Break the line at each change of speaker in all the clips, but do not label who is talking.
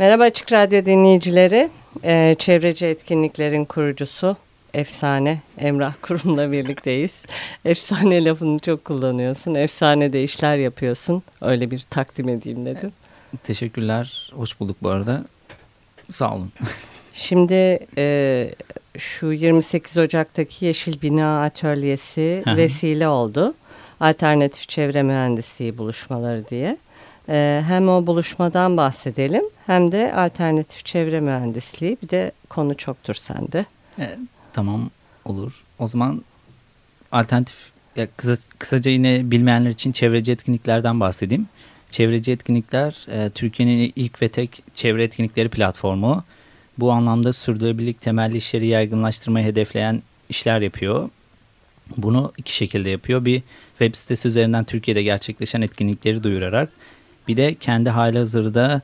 Merhaba Açık Radyo dinleyicileri. Ee, çevreci etkinliklerin kurucusu Efsane Emrah Kurum'la birlikteyiz. Efsane lafını çok kullanıyorsun. Efsane de işler yapıyorsun. Öyle bir takdim edeyim dedim.
Teşekkürler. Hoş bulduk bu arada. Sağ olun.
Şimdi e, şu 28 Ocak'taki Yeşil Bina Atölyesi vesile oldu. Alternatif Çevre Mühendisliği buluşmaları diye. Ee, hem o buluşmadan bahsedelim hem de alternatif çevre mühendisliği bir de konu çoktur sende.
E, tamam olur. O zaman alternatif ya kısa, kısaca yine bilmeyenler için çevreci etkinliklerden bahsedeyim. Çevreci etkinlikler e, Türkiye'nin ilk ve tek çevre etkinlikleri platformu. Bu anlamda sürdürülebilirlik temelli işleri yaygınlaştırmayı hedefleyen işler yapıyor. Bunu iki şekilde yapıyor. Bir web sitesi üzerinden Türkiye'de gerçekleşen etkinlikleri duyurarak bir de kendi hali hazırda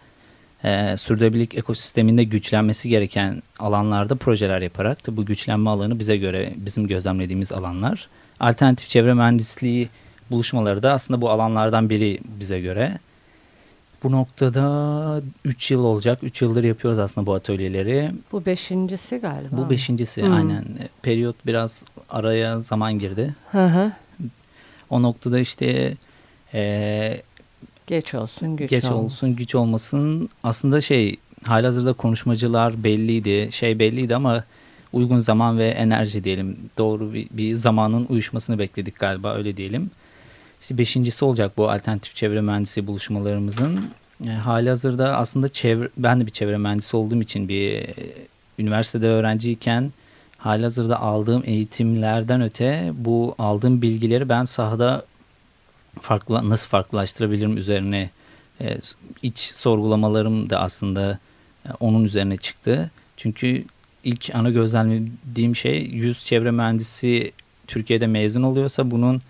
e, sürdürülebilirlik ekosisteminde güçlenmesi gereken alanlarda projeler yaparak da bu güçlenme alanı bize göre bizim gözlemlediğimiz alanlar. Alternatif çevre mühendisliği buluşmaları da aslında bu alanlardan biri bize göre. Bu noktada 3 yıl olacak. 3 yıldır yapıyoruz aslında bu atölyeleri.
Bu beşincisi galiba.
Bu beşincisi hmm. aynen. Periyot biraz araya zaman girdi.
Hı hı.
O noktada işte e,
Geç olsun, güç
Geç olmasın. olsun, güç olmasın. Aslında şey halihazırda konuşmacılar belliydi, şey belliydi ama uygun zaman ve enerji diyelim. Doğru bir, bir zamanın uyuşmasını bekledik galiba öyle diyelim. İşte beşincisi olacak bu alternatif çevre mühendisi buluşmalarımızın. E, hali hazırda aslında çevre, ben de bir çevre mühendisi olduğum için bir e, üniversitede öğrenciyken hali hazırda aldığım eğitimlerden öte bu aldığım bilgileri ben sahada farklı nasıl farklılaştırabilirim üzerine e, iç sorgulamalarım da aslında e, onun üzerine çıktı. Çünkü ilk ana gözlemlediğim şey 100 çevre mühendisi Türkiye'de mezun oluyorsa bunun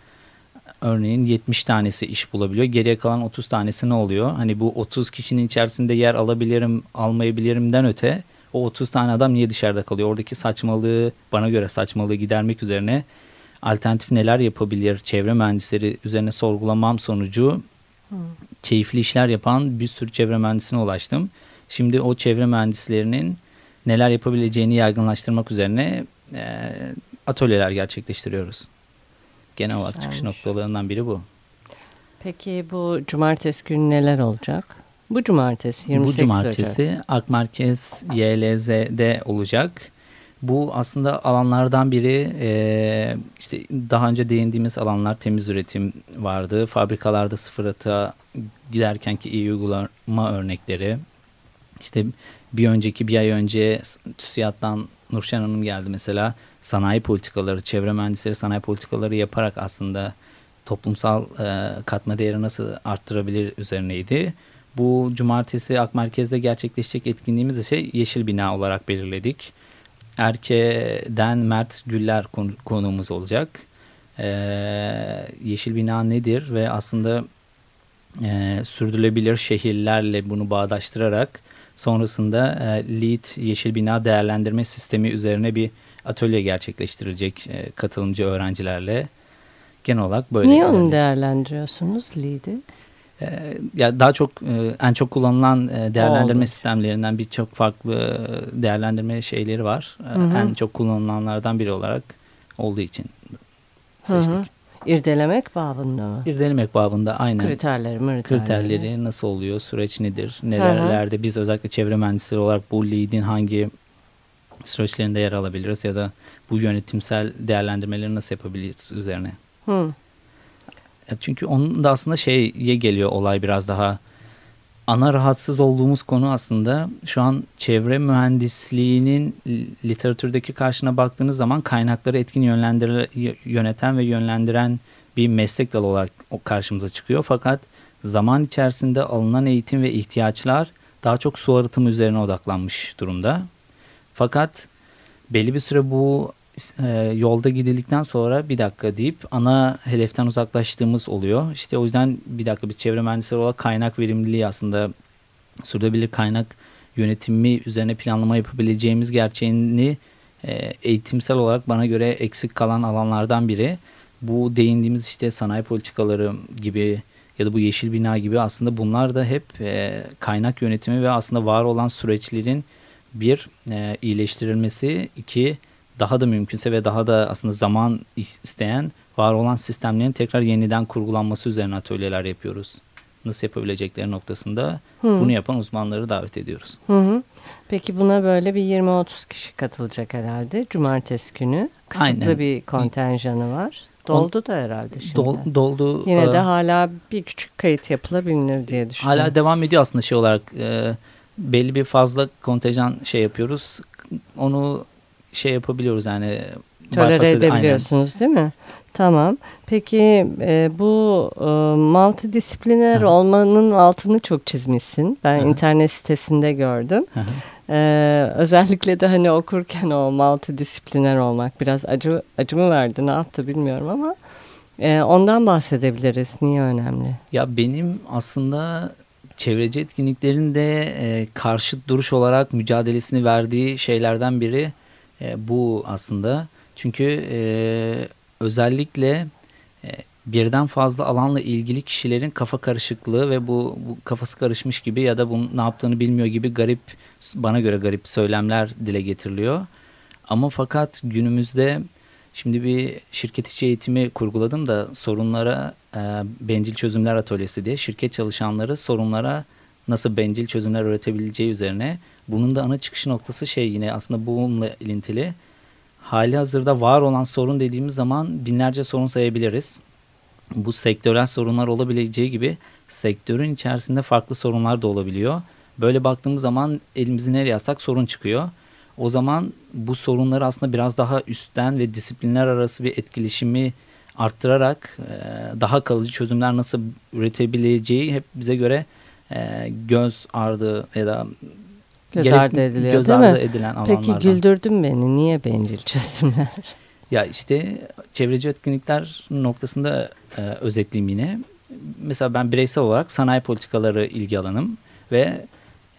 örneğin 70 tanesi iş bulabiliyor. Geriye kalan 30 tanesi ne oluyor? Hani bu 30 kişinin içerisinde yer alabilirim, almayabilirimden öte o 30 tane adam niye dışarıda kalıyor? Oradaki saçmalığı, bana göre saçmalığı gidermek üzerine alternatif neler yapabilir çevre mühendisleri üzerine sorgulamam sonucu hmm. keyifli işler yapan bir sürü çevre mühendisine ulaştım. Şimdi o çevre mühendislerinin neler yapabileceğini yaygınlaştırmak üzerine e, atölyeler gerçekleştiriyoruz. Genel olarak çıkış noktalarından biri bu.
Peki bu cumartesi günü neler olacak? Bu cumartesi 28
Bu cumartesi Ocak. Akmerkez YLZ'de olacak. Bu aslında alanlardan biri e, işte daha önce değindiğimiz alanlar temiz üretim vardı. Fabrikalarda sıfır atığa giderkenki iyi uygulama örnekleri. İşte bir önceki bir ay önce TÜSİAD'dan Nurşen Hanım geldi mesela sanayi politikaları, çevre mühendisleri sanayi politikaları yaparak aslında toplumsal e, katma değeri nasıl arttırabilir üzerineydi. Bu cumartesi Ak Merkez'de gerçekleşecek etkinliğimiz de şey Yeşil Bina olarak belirledik. Erke'den Mert Güller konuğumuz olacak. Ee, Yeşil Bina nedir ve aslında e, sürdürülebilir şehirlerle bunu bağdaştırarak sonrasında e, LEED Yeşil Bina Değerlendirme Sistemi üzerine bir atölye gerçekleştirilecek e, katılımcı öğrencilerle. Genel olarak böyle.
Niye onu değerlendiriyorsunuz LEED'i?
Ee, ya daha çok e, en çok kullanılan e, değerlendirme Oldu. sistemlerinden birçok farklı değerlendirme şeyleri var. Hı hı. En çok kullanılanlardan biri olarak olduğu için seçtik. Hı hı.
İrdelemek babında mı?
İrdelemek babında aynen.
Kriterleri, kriterleri.
Kriterleri nasıl oluyor, süreç nedir, nelerde biz özellikle çevre mühendisleri olarak bu lead'in hangi süreçlerinde yer alabiliriz ya da bu yönetimsel değerlendirmeleri nasıl yapabiliriz üzerine. Hı. Çünkü onun da aslında şeye geliyor olay biraz daha. Ana rahatsız olduğumuz konu aslında şu an çevre mühendisliğinin literatürdeki karşına baktığınız zaman kaynakları etkin yöneten ve yönlendiren bir meslek dalı olarak karşımıza çıkıyor. Fakat zaman içerisinde alınan eğitim ve ihtiyaçlar daha çok su arıtımı üzerine odaklanmış durumda. Fakat belli bir süre bu e, yolda gidildikten sonra bir dakika deyip ana hedeften uzaklaştığımız oluyor. İşte o yüzden bir dakika biz çevre mühendisleri olarak kaynak verimliliği aslında sürdürülebilir kaynak yönetimi üzerine planlama yapabileceğimiz gerçeğini e, eğitimsel olarak bana göre eksik kalan alanlardan biri. Bu değindiğimiz işte sanayi politikaları gibi ya da bu yeşil bina gibi aslında bunlar da hep e, kaynak yönetimi ve aslında var olan süreçlerin bir e, iyileştirilmesi, iki daha da mümkünse ve daha da aslında zaman isteyen var olan sistemlerin tekrar yeniden kurgulanması üzerine atölyeler yapıyoruz. Nasıl yapabilecekleri noktasında hı. bunu yapan uzmanları davet ediyoruz.
Hı hı. Peki buna böyle bir 20-30 kişi katılacak herhalde. Cumartesi günü. Kısıtlı Aynen. bir kontenjanı var. Doldu da herhalde şimdi. Dol,
doldu.
Yine de hala bir küçük kayıt yapılabilir diye düşünüyorum.
Hala devam ediyor aslında şey olarak. E, belli bir fazla kontenjan şey yapıyoruz. Onu şey yapabiliyoruz yani.
Tolere edebiliyorsunuz aynen. değil mi? Tamam. Peki e, bu e, multidisipliner Hı. olmanın altını çok çizmişsin. Ben Hı. internet sitesinde gördüm. E, özellikle de hani okurken o multidisipliner olmak biraz acı acı mı verdi ne yaptı bilmiyorum ama e, ondan bahsedebiliriz. Niye önemli?
Ya benim aslında çevreci etkinliklerin de e, karşıt duruş olarak mücadelesini verdiği şeylerden biri e, bu aslında. Çünkü e, özellikle e, birden fazla alanla ilgili kişilerin kafa karışıklığı ve bu, bu kafası karışmış gibi ya da bunun ne yaptığını bilmiyor gibi garip bana göre garip söylemler dile getiriliyor. Ama fakat günümüzde şimdi bir şirket içi eğitimi kurguladım da sorunlara e, bencil çözümler atölyesi diye şirket çalışanları sorunlara nasıl bencil çözümler üretebileceği üzerine bunun da ana çıkış noktası şey yine aslında bununla ilintili hali hazırda var olan sorun dediğimiz zaman binlerce sorun sayabiliriz. Bu sektörel sorunlar olabileceği gibi sektörün içerisinde farklı sorunlar da olabiliyor. Böyle baktığımız zaman elimizi nereye atsak sorun çıkıyor. O zaman bu sorunları aslında biraz daha üstten ve disiplinler arası bir etkileşimi arttırarak daha kalıcı çözümler nasıl üretebileceği hep bize göre göz ardı ya da
göz ardı ediliyor göz değil ardı mi? edilen alanlardan. Peki güldürdün beni. Niye bencil çözümler?
Ya işte çevreci etkinlikler noktasında e, özetleyeyim yine. Mesela ben bireysel olarak sanayi politikaları ilgi alanım ve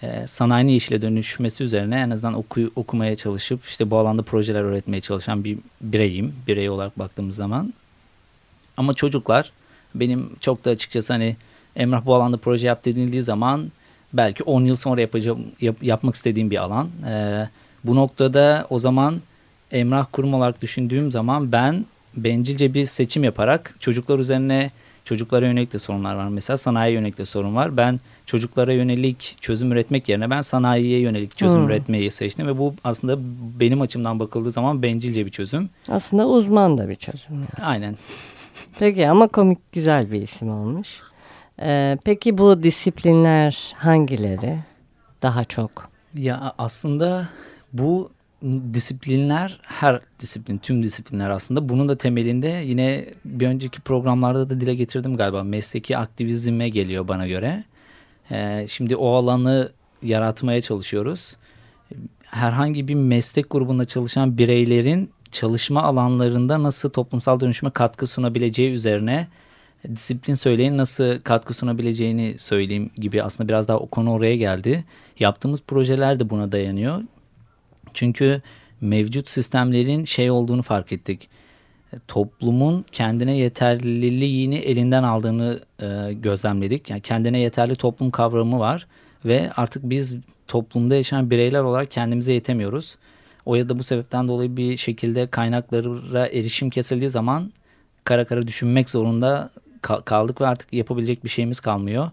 e, sanayinin yeşile dönüşmesi üzerine en azından oku, okumaya çalışıp işte bu alanda projeler öğretmeye çalışan bir bireyim. Birey olarak baktığımız zaman. Ama çocuklar benim çok da açıkçası hani Emrah bu alanda proje yap denildiği zaman belki 10 yıl sonra yapacağım yap, yapmak istediğim bir alan. E, bu noktada o zaman Emrah kurum olarak düşündüğüm zaman ben bencilce bir seçim yaparak çocuklar üzerine çocuklara yönelik de sorunlar var. Mesela sanayiye yönelik de sorun var. Ben çocuklara yönelik çözüm üretmek yerine ben sanayiye yönelik çözüm hmm. üretmeyi seçtim ve bu aslında benim açımdan bakıldığı zaman bencilce bir çözüm.
Aslında uzman da bir çözüm. Yani.
Aynen.
Peki ama komik güzel bir isim olmuş. Ee, peki bu disiplinler hangileri daha çok?
Ya aslında bu disiplinler her disiplin tüm disiplinler aslında bunun da temelinde yine bir önceki programlarda da dile getirdim galiba mesleki aktivizme geliyor bana göre. Ee, şimdi o alanı yaratmaya çalışıyoruz. Herhangi bir meslek grubunda çalışan bireylerin çalışma alanlarında nasıl toplumsal dönüşüme katkı sunabileceği üzerine disiplin söyleyin nasıl katkı sunabileceğini söyleyeyim gibi aslında biraz daha o konu oraya geldi. Yaptığımız projeler de buna dayanıyor. Çünkü mevcut sistemlerin şey olduğunu fark ettik. Toplumun kendine yeterliliğini elinden aldığını e, gözlemledik. Yani kendine yeterli toplum kavramı var ve artık biz toplumda yaşayan bireyler olarak kendimize yetemiyoruz. O ya da bu sebepten dolayı bir şekilde kaynaklara erişim kesildiği zaman kara kara düşünmek zorunda kaldık ve artık yapabilecek bir şeyimiz kalmıyor.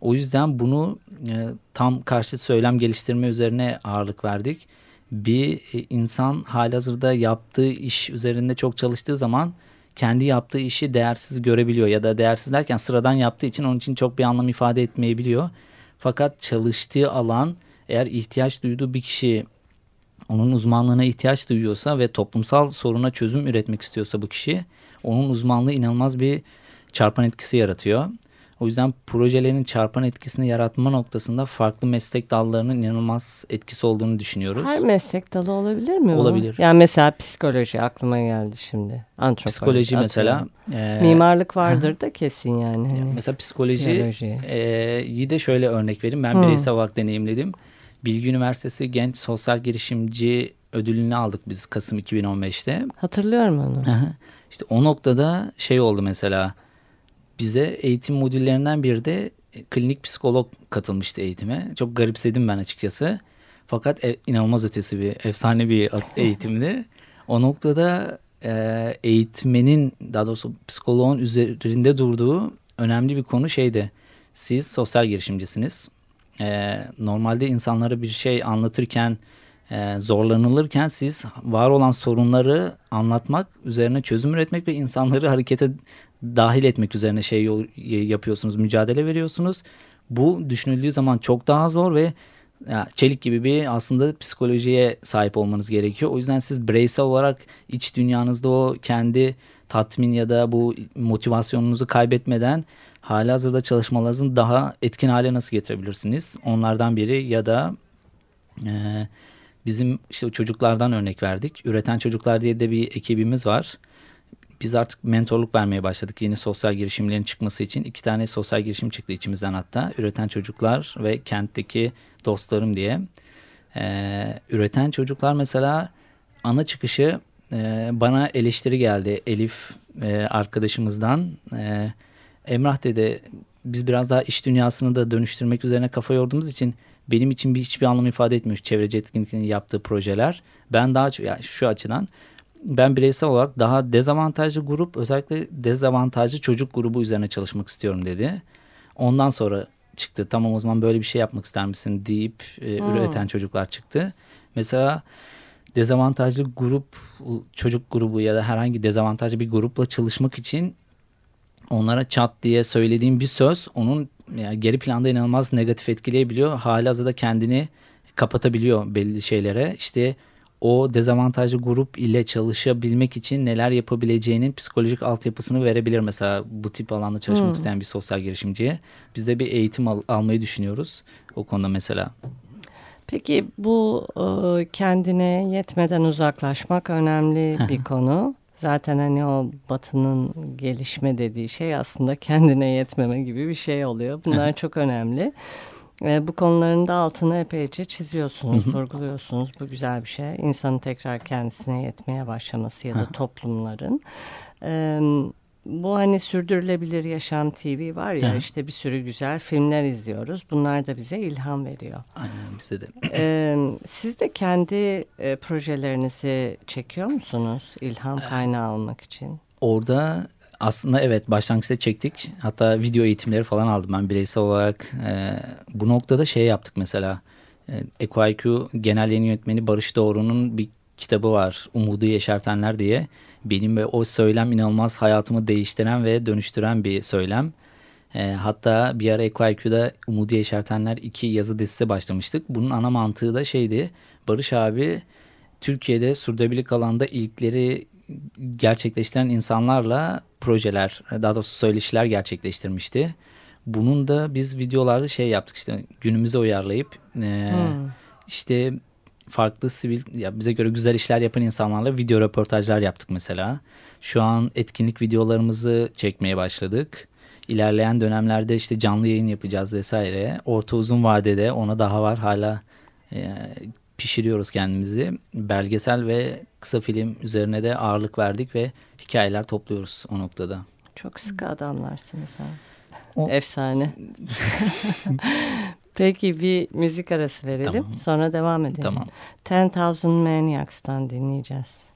O yüzden bunu e, tam karşı söylem geliştirme üzerine ağırlık verdik. Bir e, insan halihazırda yaptığı iş üzerinde çok çalıştığı zaman kendi yaptığı işi değersiz görebiliyor ya da değersiz derken sıradan yaptığı için onun için çok bir anlam ifade etmeyebiliyor. Fakat çalıştığı alan eğer ihtiyaç duyduğu bir kişi onun uzmanlığına ihtiyaç duyuyorsa ve toplumsal soruna çözüm üretmek istiyorsa bu kişi onun uzmanlığı inanılmaz bir çarpan etkisi yaratıyor. O yüzden projelerin çarpan etkisini yaratma noktasında farklı meslek dallarının inanılmaz etkisi olduğunu düşünüyoruz.
Her meslek dalı olabilir mi?
Olabilir.
Bu? Yani mesela psikoloji aklıma geldi şimdi. Antropoloji.
Psikoloji mesela.
E, Mimarlık vardır da kesin yani. Hani.
Mesela psikoloji e, de şöyle örnek vereyim. Ben bireysel olarak deneyimledim. Bilgi Üniversitesi Genç Sosyal Girişimci ödülünü aldık biz Kasım 2015'te.
Hatırlıyorum onu.
İşte o noktada şey oldu mesela bize eğitim modüllerinden biri de e, klinik psikolog katılmıştı eğitime. Çok garipsedim ben açıkçası. Fakat e, inanılmaz ötesi bir efsane bir eğitimdi. O noktada e, eğitmenin daha doğrusu psikoloğun üzerinde durduğu önemli bir konu şeydi. Siz sosyal girişimcisiniz. E, normalde insanlara bir şey anlatırken e, zorlanılırken siz var olan sorunları anlatmak, üzerine çözüm üretmek ve insanları harekete dahil etmek üzerine şey yapıyorsunuz, mücadele veriyorsunuz. Bu düşünüldüğü zaman çok daha zor ve çelik gibi bir aslında psikolojiye sahip olmanız gerekiyor. O yüzden siz bireysel olarak iç dünyanızda o kendi tatmin ya da bu motivasyonunuzu kaybetmeden hali hazırda çalışmalarınızı daha etkin hale nasıl getirebilirsiniz? Onlardan biri ya da e, bizim işte çocuklardan örnek verdik. Üreten Çocuklar diye de bir ekibimiz var biz artık mentorluk vermeye başladık yeni sosyal girişimlerin çıkması için. iki tane sosyal girişim çıktı içimizden hatta. Üreten Çocuklar ve Kentteki Dostlarım diye. Ee, üreten Çocuklar mesela ana çıkışı e, bana eleştiri geldi Elif e, arkadaşımızdan. E, Emrah dedi biz biraz daha iş dünyasını da dönüştürmek üzerine kafa yorduğumuz için benim için bir hiçbir anlam ifade etmiyor çevreci etkinliklerin yaptığı projeler. Ben daha yani şu açıdan ben bireysel olarak daha dezavantajlı grup özellikle dezavantajlı çocuk grubu üzerine çalışmak istiyorum dedi. Ondan sonra çıktı tamam o zaman böyle bir şey yapmak ister misin deyip e, hmm. üreten çocuklar çıktı. Mesela dezavantajlı grup çocuk grubu ya da herhangi dezavantajlı bir grupla çalışmak için onlara çat diye söylediğim bir söz onun yani geri planda inanılmaz negatif etkileyebiliyor. Hali hazırda kendini kapatabiliyor belli şeylere. İşte o dezavantajlı grup ile çalışabilmek için neler yapabileceğinin psikolojik altyapısını verebilir mesela bu tip alanda çalışmak hmm. isteyen bir sosyal girişimciye. Biz de bir eğitim al almayı düşünüyoruz o konuda mesela.
Peki bu e, kendine yetmeden uzaklaşmak önemli bir konu. Zaten hani o batının gelişme dediği şey aslında kendine yetmeme gibi bir şey oluyor. Bunlar çok önemli. E, bu konuların da altını epeyce çiziyorsunuz, vurguluyorsunuz. Bu güzel bir şey. İnsanın tekrar kendisine yetmeye başlaması ya da toplumların. E, bu hani sürdürülebilir yaşam TV var ya işte bir sürü güzel filmler izliyoruz. Bunlar da bize ilham veriyor.
Aynen bize de.
Ee, siz de kendi e, projelerinizi çekiyor musunuz ilham kaynağı olmak için?
Orada aslında evet başlangıçta çektik. Hatta video eğitimleri falan aldım ben bireysel olarak. E, bu noktada şey yaptık mesela. E, EcoIQ Genel Yayın Yönetmeni Barış Doğru'nun bir kitabı var. Umudu Yeşertenler diye. Benim ve o söylem inanılmaz hayatımı değiştiren ve dönüştüren bir söylem. E, hatta bir ara EcoIQ'da Umudu Yeşertenler iki yazı dizisi başlamıştık. Bunun ana mantığı da şeydi. Barış abi Türkiye'de sürdürülebilirlik alanda ilkleri gerçekleştiren insanlarla projeler, daha doğrusu söyleşiler gerçekleştirmişti. Bunun da biz videolarda şey yaptık işte günümüze uyarlayıp e, hmm. işte farklı sivil ya bize göre güzel işler yapan insanlarla video röportajlar yaptık mesela. Şu an etkinlik videolarımızı çekmeye başladık. İlerleyen dönemlerde işte canlı yayın yapacağız vesaire. Orta uzun vadede ona daha var hala e, pişiriyoruz kendimizi. Belgesel ve kısa film üzerine de ağırlık verdik ve hikayeler topluyoruz o noktada.
Çok sıkı adamlarsınız ha. O... Efsane. Peki bir müzik arası verelim. Tamam. Sonra devam edelim. Tamam. Ten Thousand Maniacs'tan dinleyeceğiz.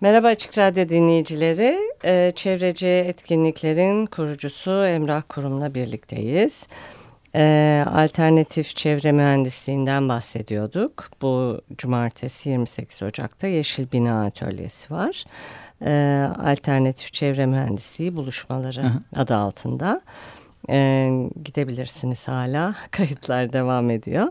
Merhaba Açık Radyo dinleyicileri. Ee, çevreci etkinliklerin kurucusu Emrah Kurum'la birlikteyiz. Ee, alternatif çevre mühendisliğinden bahsediyorduk. Bu cumartesi 28 Ocak'ta Yeşil Bina Atölyesi var. Ee, alternatif çevre mühendisliği buluşmaları Hı. adı altında. Ee, gidebilirsiniz hala. Kayıtlar devam ediyor.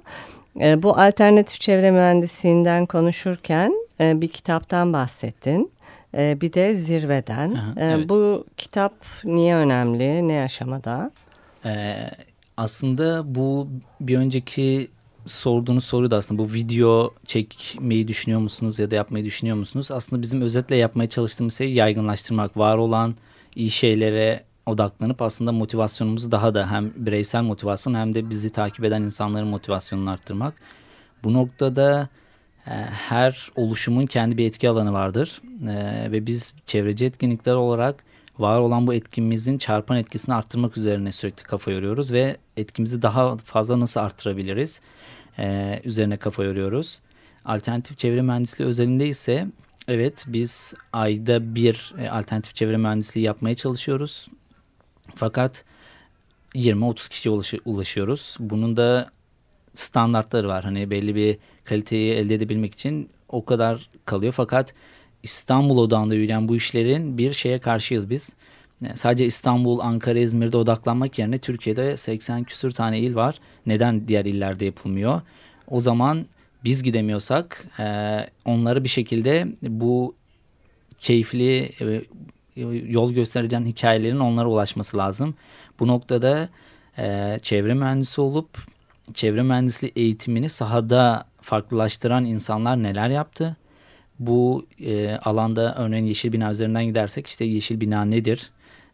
Ee, bu alternatif çevre mühendisliğinden konuşurken e, bir kitaptan bahsettin. E, bir de zirveden. Aha, e, evet. Bu kitap niye önemli? Ne aşamada?
Aslında bu bir önceki sorduğunuz soru da aslında bu video çekmeyi düşünüyor musunuz ya da yapmayı düşünüyor musunuz? Aslında bizim özetle yapmaya çalıştığımız şey yaygınlaştırmak, var olan iyi şeylere odaklanıp aslında motivasyonumuzu daha da hem bireysel motivasyon hem de bizi takip eden insanların motivasyonunu arttırmak. Bu noktada e, her oluşumun kendi bir etki alanı vardır e, ve biz çevreci etkinlikler olarak var olan bu etkimizin çarpan etkisini arttırmak üzerine sürekli kafa yoruyoruz ve etkimizi daha fazla nasıl arttırabiliriz e, üzerine kafa yoruyoruz. Alternatif çevre mühendisliği özelinde ise evet biz ayda bir alternatif çevre mühendisliği yapmaya çalışıyoruz. Fakat 20-30 kişiye ulaşıyoruz. Bunun da standartları var. Hani belli bir kaliteyi elde edebilmek için o kadar kalıyor. Fakat İstanbul odağında yürüyen bu işlerin bir şeye karşıyız biz. Sadece İstanbul, Ankara, İzmir'de odaklanmak yerine Türkiye'de 80 küsür tane il var. Neden diğer illerde yapılmıyor? O zaman biz gidemiyorsak onları bir şekilde bu keyifli yol göstereceğin hikayelerin onlara ulaşması lazım. Bu noktada e, çevre mühendisi olup çevre mühendisliği eğitimini sahada farklılaştıran insanlar neler yaptı? Bu e, alanda örneğin yeşil bina üzerinden gidersek işte yeşil bina nedir?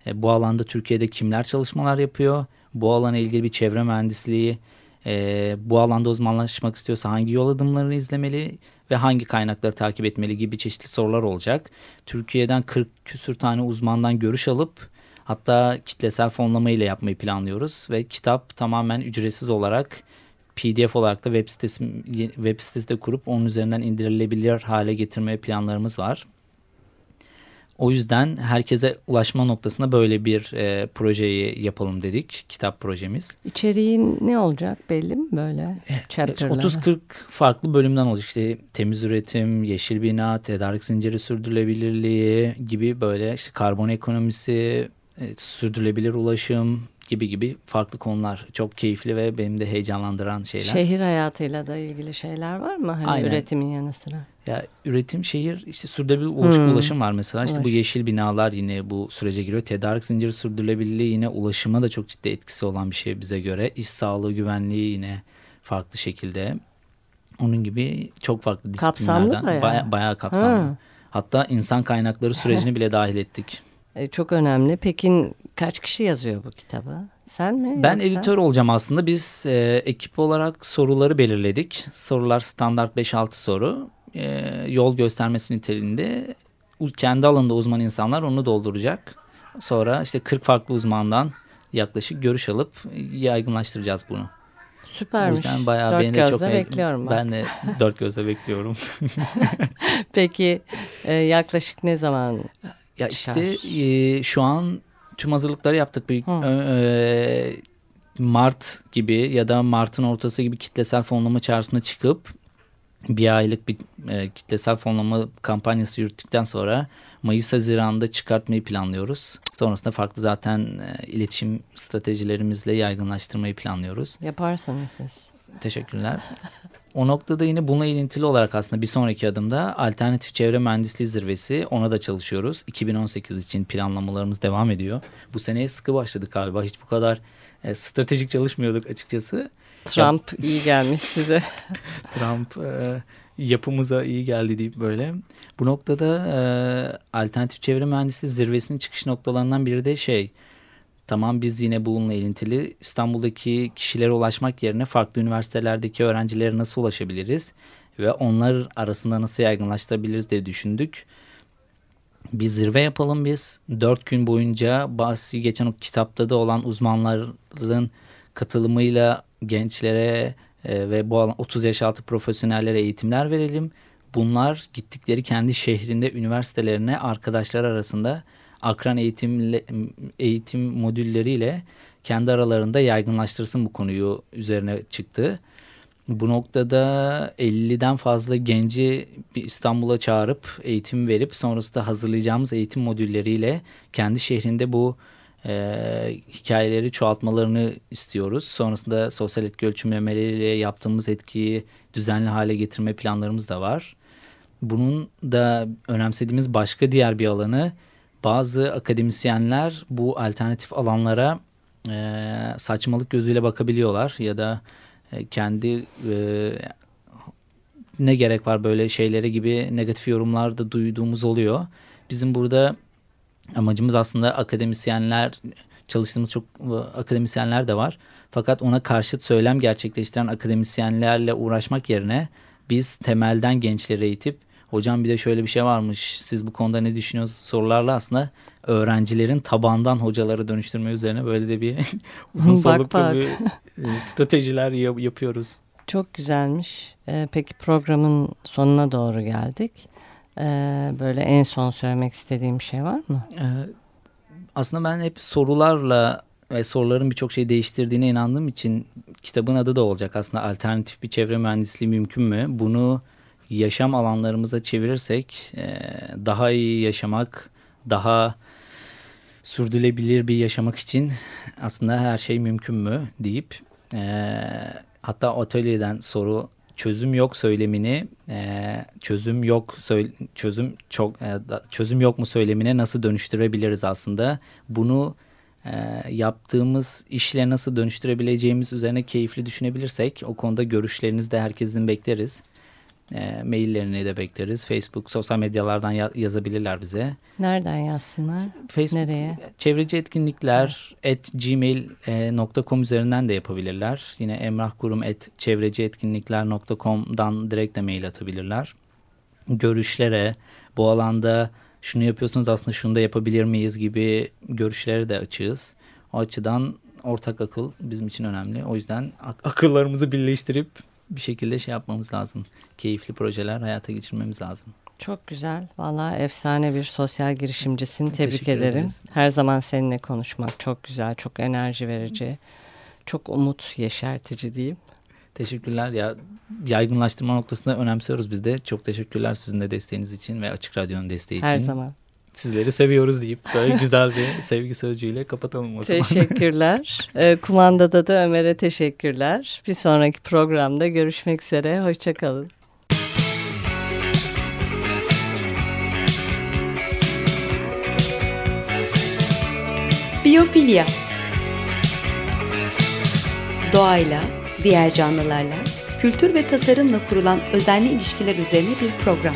E, bu alanda Türkiye'de kimler çalışmalar yapıyor? Bu alana ilgili bir çevre mühendisliği e, bu alanda uzmanlaşmak istiyorsa hangi yol adımlarını izlemeli ve hangi kaynakları takip etmeli gibi çeşitli sorular olacak. Türkiye'den 40 küsür tane uzmandan görüş alıp hatta kitlesel fonlama ile yapmayı planlıyoruz ve kitap tamamen ücretsiz olarak PDF olarak da web sitesi web sitesi de kurup onun üzerinden indirilebilir hale getirmeye planlarımız var. O yüzden herkese ulaşma noktasında böyle bir e, projeyi yapalım dedik. Kitap projemiz.
İçeriğin ne olacak belli mi böyle?
30-40 e, farklı bölümden olacak. İşte temiz üretim, yeşil bina, tedarik zinciri sürdürülebilirliği gibi böyle işte karbon ekonomisi, e, sürdürülebilir ulaşım, gibi gibi farklı konular. Çok keyifli ve benim de heyecanlandıran şeyler.
Şehir hayatıyla da ilgili şeyler var mı? Hani Aynen. üretimin yanı sıra.
Ya üretim şehir işte sürdürülebilir ulaş, hmm. ulaşım var mesela. İşte Ulaş. bu yeşil binalar yine bu sürece giriyor. Tedarik zinciri sürdürülebilirliği yine ulaşıma da çok ciddi etkisi olan bir şey bize göre. İş sağlığı güvenliği yine farklı şekilde. Onun gibi çok farklı disiplinlerden. Kapsamlı bayağı. Baya, bayağı kapsamlı. Ha. Hatta insan kaynakları sürecini bile dahil ettik.
E, çok önemli. Peki kaç kişi yazıyor bu kitabı? Sen mi?
Ben yoksa? editör olacağım aslında. Biz e, ekip olarak soruları belirledik. Sorular standart 5-6 soru. E, yol göstermesi niteliğinde kendi alanında uzman insanlar onu dolduracak. Sonra işte 40 farklı uzmandan yaklaşık görüş alıp yaygınlaştıracağız bunu.
Süpermiş. O yüzden bayağı dört beni de çok bekliyorum.
Bak. Ben de dört gözle bekliyorum.
Peki e, yaklaşık ne zaman
ya işte e, şu an tüm hazırlıkları yaptık. Bir, e, Mart gibi ya da Mart'ın ortası gibi kitlesel fonlama çağrısına çıkıp bir aylık bir e, kitlesel fonlama kampanyası yürüttükten sonra Mayıs-Haziran'da çıkartmayı planlıyoruz. Sonrasında farklı zaten e, iletişim stratejilerimizle yaygınlaştırmayı planlıyoruz.
Yaparsınız siz.
Teşekkürler. O noktada yine bununla ilintili olarak aslında bir sonraki adımda alternatif çevre mühendisliği zirvesi ona da çalışıyoruz. 2018 için planlamalarımız devam ediyor. Bu seneye sıkı başladık galiba. Hiç bu kadar e, stratejik çalışmıyorduk açıkçası.
Trump ya, iyi gelmiş size.
Trump e, yapımıza iyi geldi deyip böyle. Bu noktada e, alternatif çevre mühendisliği zirvesinin çıkış noktalarından biri de şey Tamam biz yine bununla ilintili İstanbul'daki kişilere ulaşmak yerine farklı üniversitelerdeki öğrencilere nasıl ulaşabiliriz ve onlar arasında nasıl yaygınlaştırabiliriz diye düşündük. Bir zirve yapalım biz. Dört gün boyunca bahsi geçen o kitapta da olan uzmanların katılımıyla gençlere e, ve bu alan 30 yaş altı profesyonellere eğitimler verelim. bunlar gittikleri kendi şehrinde üniversitelerine arkadaşlar arasında akran eğitim eğitim modülleriyle kendi aralarında yaygınlaştırsın bu konuyu üzerine çıktı. Bu noktada 50'den fazla genci İstanbul'a çağırıp eğitim verip sonrasında hazırlayacağımız eğitim modülleriyle kendi şehrinde bu e, hikayeleri çoğaltmalarını istiyoruz. Sonrasında sosyal etki ölçümlemeleriyle yaptığımız etkiyi düzenli hale getirme planlarımız da var. Bunun da önemsediğimiz başka diğer bir alanı bazı akademisyenler bu alternatif alanlara e, saçmalık gözüyle bakabiliyorlar ya da e, kendi e, ne gerek var böyle şeylere gibi negatif yorumlar da duyduğumuz oluyor. Bizim burada amacımız aslında akademisyenler çalıştığımız çok e, akademisyenler de var. Fakat ona karşıt söylem gerçekleştiren akademisyenlerle uğraşmak yerine biz temelden gençleri eğitip hocam bir de şöyle bir şey varmış siz bu konuda ne düşünüyorsunuz sorularla aslında öğrencilerin tabandan hocaları dönüştürme üzerine böyle de bir uzun soluklu bir e, stratejiler yapıyoruz.
Çok güzelmiş. Ee, peki programın sonuna doğru geldik. Ee, böyle en son söylemek istediğim şey var mı? Ee,
aslında ben hep sorularla ve soruların birçok şey değiştirdiğine inandığım için kitabın adı da olacak aslında alternatif bir çevre mühendisliği mümkün mü? Bunu yaşam alanlarımıza çevirirsek e, daha iyi yaşamak, daha sürdürülebilir bir yaşamak için aslında her şey mümkün mü deyip e, hatta atölyeden soru çözüm yok söylemini e, çözüm yok çözüm çok e, çözüm yok mu söylemine nasıl dönüştürebiliriz aslında bunu yaptığımız işle nasıl dönüştürebileceğimiz üzerine keyifli düşünebilirsek o konuda görüşlerinizi de herkesin bekleriz. E, maillerini de bekleriz. Facebook, sosyal medyalardan ya yazabilirler bize.
Nereden yazsınlar? Facebook, Nereye?
Çevreci etkinlikler at gmail.com üzerinden de yapabilirler. Yine emrahkurum at çevrecietkinlikler.com'dan direkt de mail atabilirler. Görüşlere, bu alanda şunu yapıyorsunuz aslında şunu da yapabilir miyiz gibi görüşlere de açığız. O açıdan ortak akıl bizim için önemli. O yüzden ak akıllarımızı birleştirip bir şekilde şey yapmamız lazım. Keyifli projeler hayata geçirmemiz lazım.
Çok güzel. Valla efsane bir sosyal girişimcisin. Tebrik Teşekkür ederim. Ederiz. Her zaman seninle konuşmak çok güzel, çok enerji verici, çok umut yeşertici diyeyim.
Teşekkürler ya. Yaygınlaştırma noktasında önemsiyoruz biz de. Çok teşekkürler sizin de desteğiniz için ve Açık Radyo'nun desteği için.
Her zaman
sizleri seviyoruz deyip böyle güzel bir sevgi sözcüğüyle kapatalım o
zaman. Teşekkürler. Ee, kumandada da Ömer'e teşekkürler. Bir sonraki programda görüşmek üzere. Hoşçakalın.
Biyofilya Doğayla, diğer canlılarla, kültür ve tasarımla kurulan özenli ilişkiler üzerine bir program.